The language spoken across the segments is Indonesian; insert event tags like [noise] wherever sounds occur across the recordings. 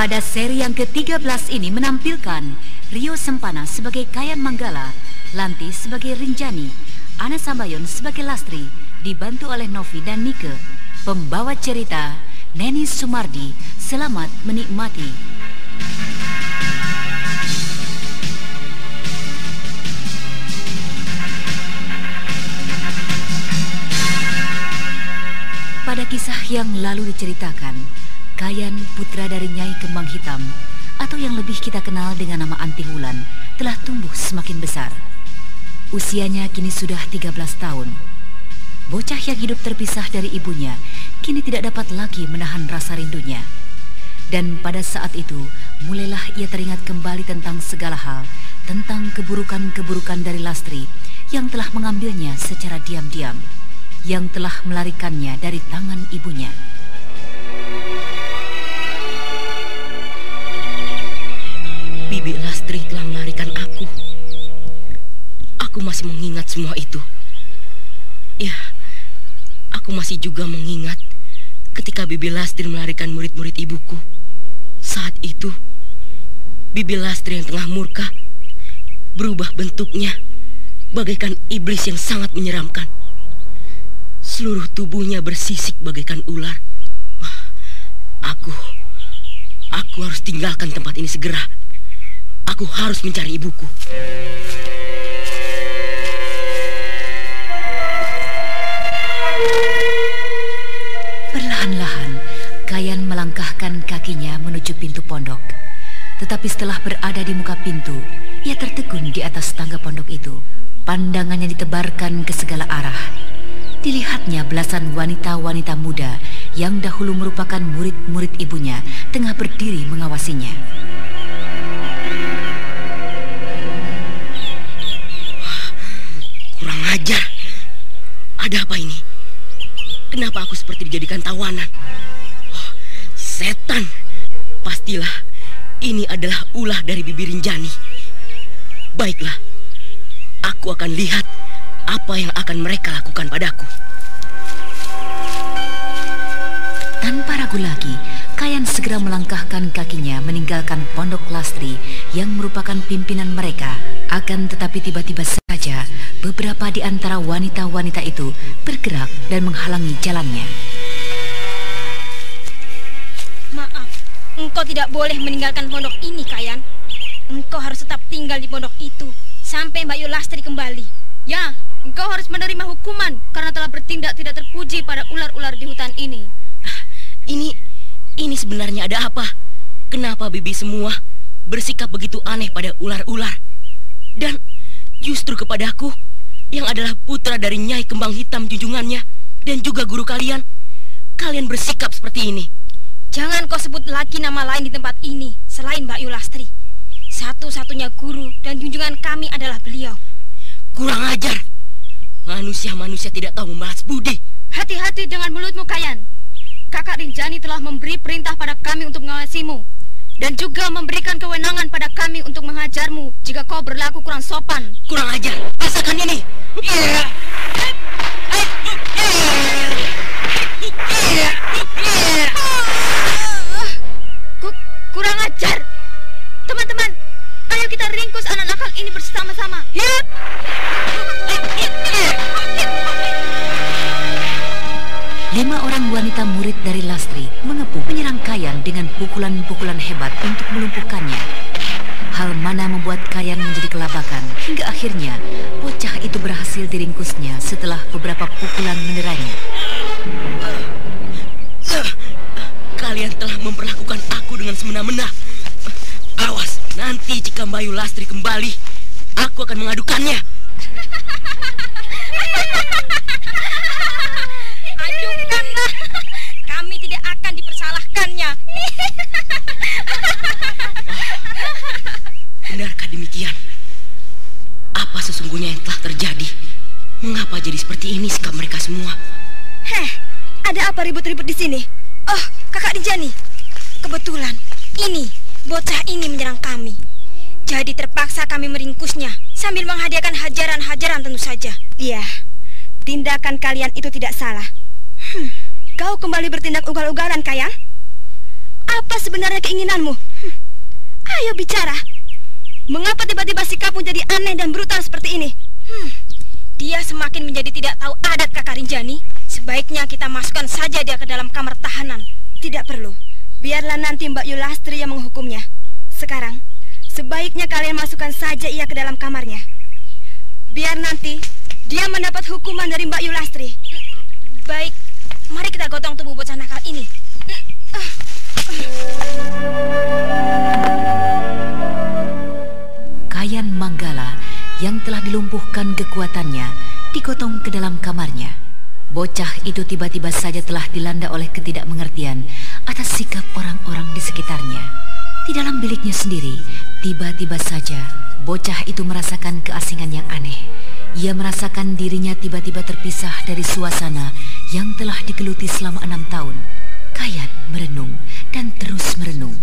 Pada seri yang ke-13 ini menampilkan Rio Sempana sebagai Kayan Manggala, Lanti sebagai Rinjani, Ana Sambayon sebagai Lastri, dibantu oleh Novi dan Nike. Pembawa cerita Neni Sumardi, selamat menikmati. Pada kisah yang lalu diceritakan, Kayan, putra dari Nyai Kembang Hitam, atau yang lebih kita kenal dengan nama Anting Wulan, telah tumbuh semakin besar. Usianya kini sudah 13 tahun. Bocah yang hidup terpisah dari ibunya, kini tidak dapat lagi menahan rasa rindunya. Dan pada saat itu, mulailah ia teringat kembali tentang segala hal, tentang keburukan-keburukan dari Lastri yang telah mengambilnya secara diam-diam, yang telah melarikannya dari tangan ibunya. Bibi Lastri telah melarikan aku. Aku masih mengingat semua itu. Ya, aku masih juga mengingat ketika Bibi Lastri melarikan murid-murid ibuku. Saat itu, Bibi Lastri yang tengah murka berubah bentuknya bagaikan iblis yang sangat menyeramkan. Seluruh tubuhnya bersisik bagaikan ular. Aku, aku harus tinggalkan tempat ini segera. Aku harus mencari ibuku. Perlahan-lahan, Kayan melangkahkan kakinya menuju pintu pondok. Tetapi setelah berada di muka pintu, ia tertegun di atas tangga pondok itu. Pandangannya ditebarkan ke segala arah. Dilihatnya belasan wanita-wanita muda yang dahulu merupakan murid-murid ibunya tengah berdiri mengawasinya. Ada apa ini? Kenapa aku seperti dijadikan tawanan? Oh, setan. Pastilah ini adalah ulah dari bibir Rinjani. Baiklah. Aku akan lihat apa yang akan mereka lakukan padaku. Tanpa ragu lagi, Kayan segera melangkahkan kakinya meninggalkan pondok Lastri yang merupakan pimpinan mereka. Akan tetapi tiba-tiba saja beberapa di antara wanita-wanita itu bergerak dan menghalangi jalannya. Maaf, engkau tidak boleh meninggalkan pondok ini, Kayan. Engkau harus tetap tinggal di pondok itu sampai Mbak Yulastri kembali. Ya, engkau harus menerima hukuman karena telah bertindak tidak terpuji pada ular-ular di hutan ini. Ini, ini sebenarnya ada apa? Kenapa bibi semua bersikap begitu aneh pada ular-ular? Dan justru kepadaku yang adalah putra dari Nyai Kembang Hitam junjungannya dan juga guru kalian, kalian bersikap seperti ini. Jangan kau sebut lagi nama lain di tempat ini selain Mbak Yulastri. Satu-satunya guru dan junjungan kami adalah beliau. Kurang ajar. Manusia-manusia tidak tahu membalas budi. Hati-hati dengan mulutmu, Kayan. Kakak Rinjani telah memberi perintah pada kami untuk mengawasimu dan juga memberikan kewenangan pada kami untuk menghajarmu jika kau berlaku kurang sopan. Kurang ajar. Rasakan ini. Kurang ajar. Teman-teman, ayo kita ringkus anak nakal ini bersama-sama. Yep. Wanita murid dari Lastri mengepung menyerang Kayan dengan pukulan-pukulan hebat untuk melumpuhkannya. Hal mana membuat Kayan menjadi kelabakan hingga akhirnya bocah itu berhasil diringkusnya setelah beberapa pukulan menderanya. Kalian telah memperlakukan aku dengan semena-mena. Awas, nanti jika Bayu Lastri kembali, aku akan mengadukannya. [laughs] Adukanlah. Kami tidak akan dipersalahkannya. [laughs] Benarkah demikian? Apa sesungguhnya yang telah terjadi? Mengapa jadi seperti ini sikap mereka semua? Heh, ada apa ribut-ribut di sini? Oh, kakak Rinjani. Kebetulan, ini, bocah ini menyerang kami. Jadi terpaksa kami meringkusnya sambil menghadiahkan hajaran-hajaran tentu saja. Iya, tindakan kalian itu tidak salah. Hmm, kau kembali bertindak ugal-ugalan, Kayan? Apa sebenarnya keinginanmu? Hmm, ayo bicara. Mengapa tiba-tiba sikapmu jadi aneh dan brutal seperti ini? Hmm, dia semakin menjadi tidak tahu adat kakak Rinjani. Sebaiknya kita masukkan saja dia ke dalam kamar tahanan. Tidak perlu. Biarlah nanti Mbak Yulastri yang menghukumnya. Sekarang, sebaiknya kalian masukkan saja ia ke dalam kamarnya. Biar nanti dia mendapat hukuman dari Mbak Yulastri. Baik, mari kita gotong tubuh bocah nakal ini. Kayan Manggala yang telah dilumpuhkan kekuatannya digotong ke dalam kamarnya. Bocah itu tiba-tiba saja telah dilanda oleh ketidakmengertian atas sikap orang-orang di sekitarnya. Di dalam biliknya sendiri, tiba-tiba saja bocah itu merasakan keasingan yang aneh. Ia merasakan dirinya tiba-tiba terpisah dari suasana yang telah digeluti selama enam tahun. Kayan merenung dan terus merenung.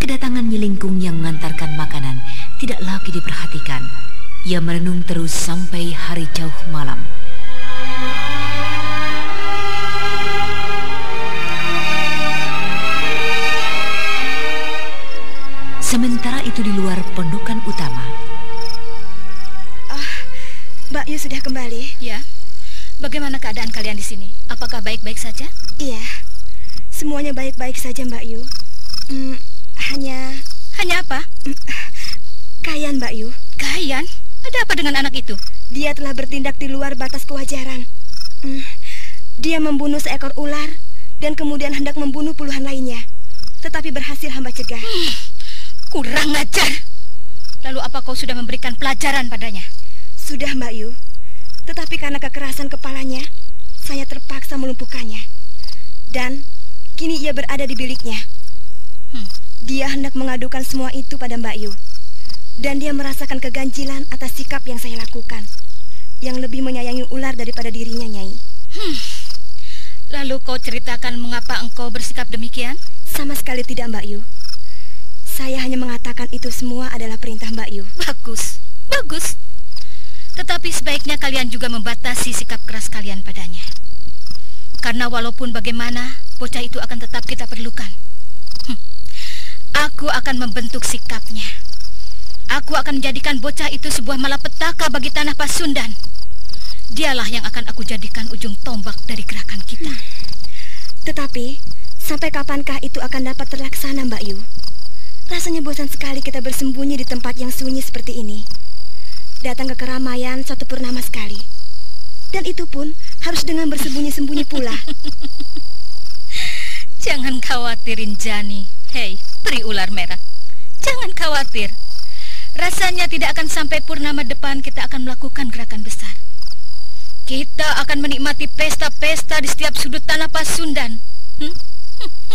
Kedatangan Nyelingkung yang mengantarkan makanan tidak lagi diperhatikan. Ia merenung terus sampai hari jauh malam. Sementara itu di luar pondokan utama, Ah, Mbak Yu sudah kembali. Ya. Bagaimana keadaan kalian di sini? Apakah baik-baik saja? Iya, semuanya baik-baik saja Mbak Yu. Hmm, hanya Hanya apa? Kayan Mbak Yu. Kayan? Ada apa dengan anak itu? Dia telah bertindak di luar batas kewajaran. Hmm, dia membunuh seekor ular dan kemudian hendak membunuh puluhan lainnya. Tetapi berhasil hamba cegah. Kurang ajar. Lalu apa kau sudah memberikan pelajaran padanya? Sudah Mbak Yu. Tetapi karena kekerasan kepalanya, saya terpaksa melumpuhkannya. Dan kini ia berada di biliknya. Hmm. Dia hendak mengadukan semua itu pada Mbak Yu. Dan dia merasakan keganjilan atas sikap yang saya lakukan. Yang lebih menyayangi ular daripada dirinya, Nyai. Lalu kau ceritakan mengapa engkau bersikap demikian? Sama sekali tidak, Mbak Yu. Saya hanya mengatakan itu semua adalah perintah Mbak Yu. Bagus, bagus. Tetapi sebaiknya kalian juga membatasi sikap keras kalian padanya. Karena walaupun bagaimana, bocah itu akan tetap kita perlukan. Hm. Aku akan membentuk sikapnya. Aku akan menjadikan bocah itu sebuah malapetaka bagi tanah Pasundan. Dialah yang akan aku jadikan ujung tombak dari gerakan kita. Tetapi, sampai kapankah itu akan dapat terlaksana, Mbak Yu? Rasanya bosan sekali kita bersembunyi di tempat yang sunyi seperti ini. Datang ke keramaian satu purnama sekali. Dan itu pun harus dengan bersembunyi-sembunyi pula. [laughs] Jangan khawatirin Jani. Hei, peri ular merah. Jangan khawatir. Rasanya tidak akan sampai purnama depan kita akan melakukan gerakan besar. Kita akan menikmati pesta-pesta di setiap sudut tanah Pasundan. Hmm?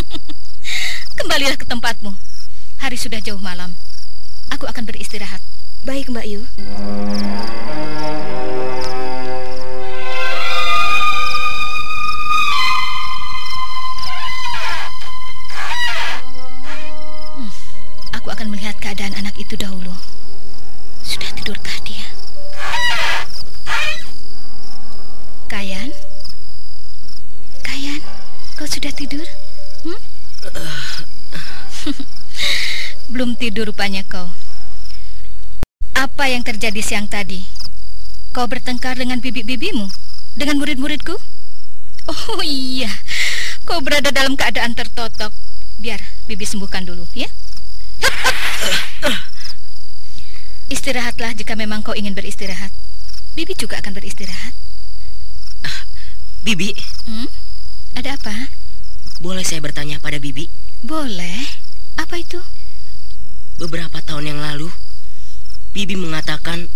[laughs] Kembalilah ke tempatmu. Hari sudah jauh malam. Aku akan beristirahat. Baik, Mbak Yu. Akan melihat keadaan anak itu dahulu. Sudah tidurkah dia? Kayan? Kayan, kau sudah tidur? Hmm? [laughs] Belum tidur rupanya kau. Apa yang terjadi siang tadi? Kau bertengkar dengan bibi-bibimu? Dengan murid-muridku? Oh iya, kau berada dalam keadaan tertotok. Biar bibi sembuhkan dulu, ya? Istirahatlah jika memang kau ingin beristirahat. Bibi juga akan beristirahat. Bibi, Hmm? Ada apa? boleh saya bertanya pada Bibi? Boleh. Apa itu? Beberapa tahun yang lalu, Bibi mengatakan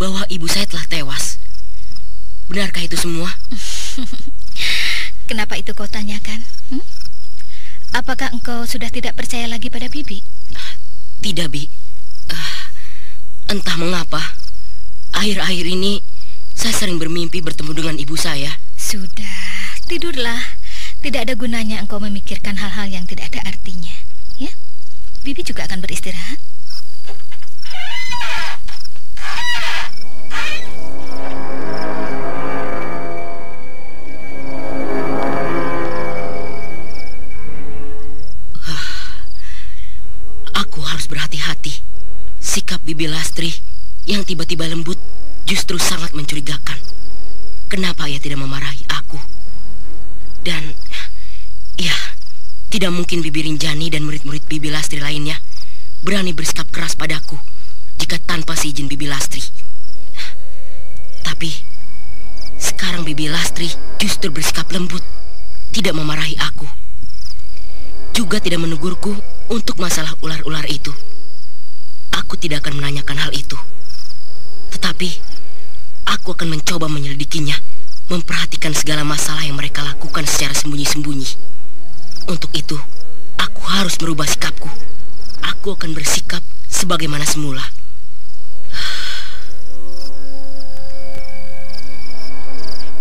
bahwa ibu saya telah tewas. Benarkah itu semua? [laughs] Kenapa itu kau tanyakan? Hmm? Apakah engkau sudah tidak percaya lagi pada Bibi? Tidak, Bi. Ah, entah mengapa, akhir-akhir ini saya sering bermimpi bertemu dengan ibu saya. Sudah, tidurlah. Tidak ada gunanya engkau memikirkan hal-hal yang tidak ada artinya. Ya, Bibi juga akan beristirahat. Yang tiba-tiba lembut justru sangat mencurigakan. Kenapa ia tidak memarahi aku? Dan, ya, tidak mungkin Bibi Rinjani dan murid-murid Bibi Lastri lainnya berani bersikap keras padaku jika tanpa seizin Bibi Lastri. Tapi, sekarang Bibi Lastri justru bersikap lembut, tidak memarahi aku. Juga tidak menegurku untuk masalah ular-ular itu. Aku tidak akan menanyakan hal itu. Tetapi, aku akan mencoba menyelidikinya, memperhatikan segala masalah yang mereka lakukan secara sembunyi-sembunyi. Untuk itu, aku harus merubah sikapku. Aku akan bersikap sebagaimana semula.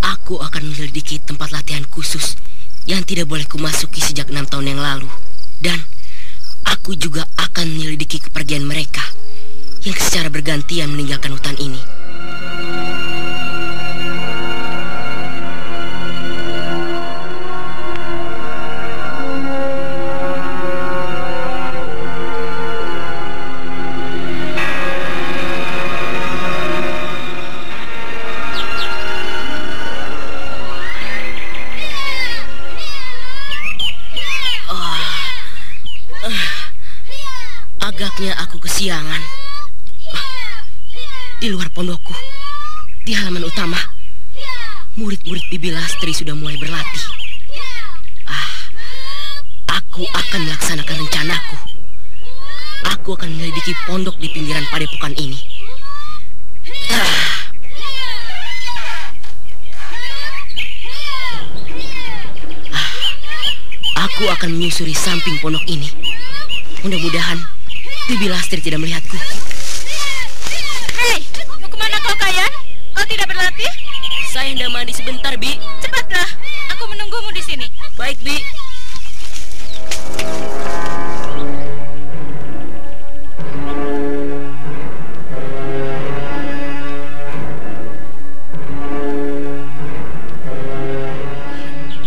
Aku akan menyelidiki tempat latihan khusus yang tidak boleh kumasuki sejak enam tahun yang lalu. Dan aku juga akan menyelidiki kepergian mereka yang secara bergantian meninggalkan hutan ini. Luar pondokku, di halaman utama, murid-murid Bibi Lastri sudah mulai berlatih. Ah, aku akan melaksanakan rencanaku. Aku akan menyelidiki pondok di pinggiran padepokan ini. Ah. Aku akan menyusuri samping pondok ini. Mudah-mudahan Bibi Lastri tidak melihatku. Hei, mau ke mana kau Kayan? Kau tidak berlatih? Saya hendak mandi sebentar, Bi. Cepatlah, aku menunggumu di sini. Baik, Bi.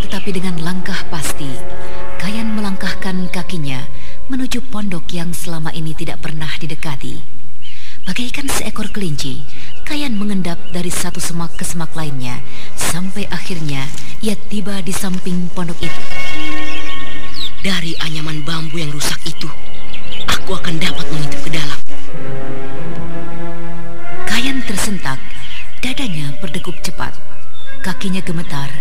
Tetapi dengan langkah pasti, Kayan melangkahkan kakinya menuju pondok yang selama ini tidak pernah didekati. Bagaikan seekor kelinci, Kayan mengendap dari satu semak ke semak lainnya, sampai akhirnya ia tiba di samping pondok itu. Dari anyaman bambu yang rusak itu, aku akan dapat mengintip ke dalam. Kayan tersentak, dadanya berdegup cepat, kakinya gemetar,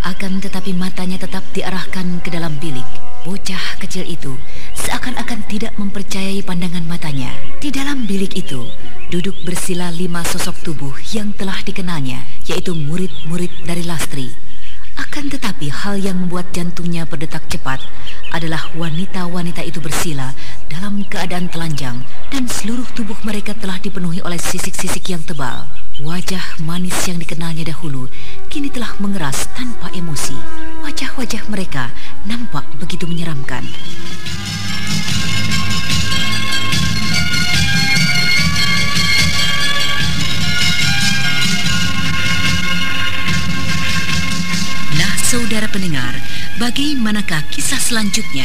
akan tetapi matanya tetap diarahkan ke dalam bilik. Bocah kecil itu seakan-akan tidak mempercayai pandangan matanya. Di dalam bilik itu duduk bersila lima sosok tubuh yang telah dikenalnya, yaitu murid-murid dari Lastri. Akan tetapi hal yang membuat jantungnya berdetak cepat adalah wanita-wanita itu bersila dalam keadaan telanjang dan seluruh tubuh mereka telah dipenuhi oleh sisik-sisik yang tebal. Wajah manis yang dikenalnya dahulu kini telah mengeras tanpa emosi. Wajah-wajah mereka nampak begitu menyeramkan. Nah, saudara pendengar, Bagaimanakah kisah selanjutnya?